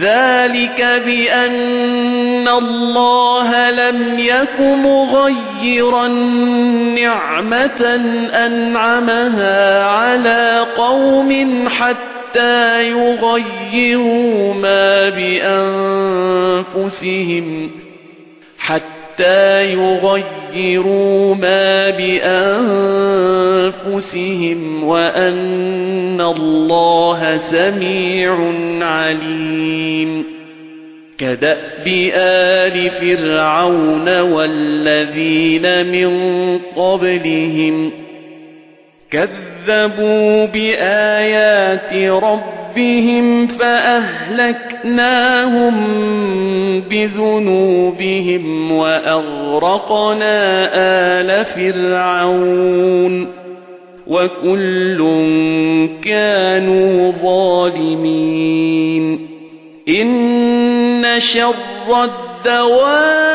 ذَلِكَ بِأَنَّ اللَّهَ لَمْ يَكُ مُغَيِّرًا نِعْمَةً أَنْعَمَهَا عَلَى قَوْمٍ حَتَّى يُغَيِّرُوا مَا بِأَنفُسِهِمْ. حَتَّى يُغَيِّرُوا مَا بِأَنفُسِهِمْ وَأَنَّ اللَّهَ سَمِيعٌ عَلِيمٌ كَدَأْبِ آلِ فِرْعَوْنَ وَالَّذِينَ مِن قَبْلِهِمْ كَذَّبُوا بِآيَاتِ رَبِّهِمْ فَأَهْلَكْنَاهُمْ بِذُنُوبِهِمْ وَأَغْرَقْنَا آلَ فِرْعَوْنَ وَكُلٌّ كَانُوا ظَالِمِينَ إِنَّ شَرَّ الدَّوَابِّ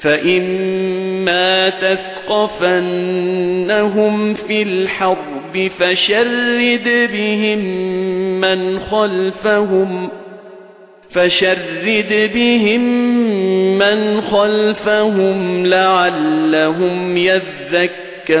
فَإِمَّا تَثْقَفَنَّهُمْ فِي الْحَرْبِ فَشَرِّدْ بِهِمْ مَنْ خَلْفَهُمْ فَشَرِّدْ بِهِمْ مَنْ خَلْفَهُمْ لَعَلَّهُمْ يَذَّكَّرُونَ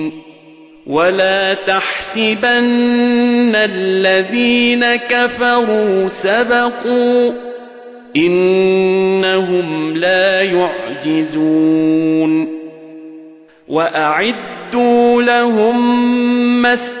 وَلَا تَحْسَبَنَّ الَّذِينَ كَفَرُوا سَبَقُوا إِنَّهُمْ لَا يُعْجِزُونَ وَأَعِدُّوا لَهُم مَّا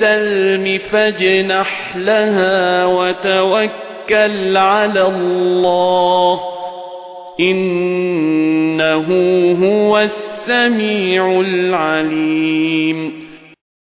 لِلسَّلْمِ فَاجْنَحْ لَهَا وَتَوَكَّلْ عَلَى اللَّهِ. إِنَّهُ هُوَ السَّمِيعُ الْعَلِيمُ.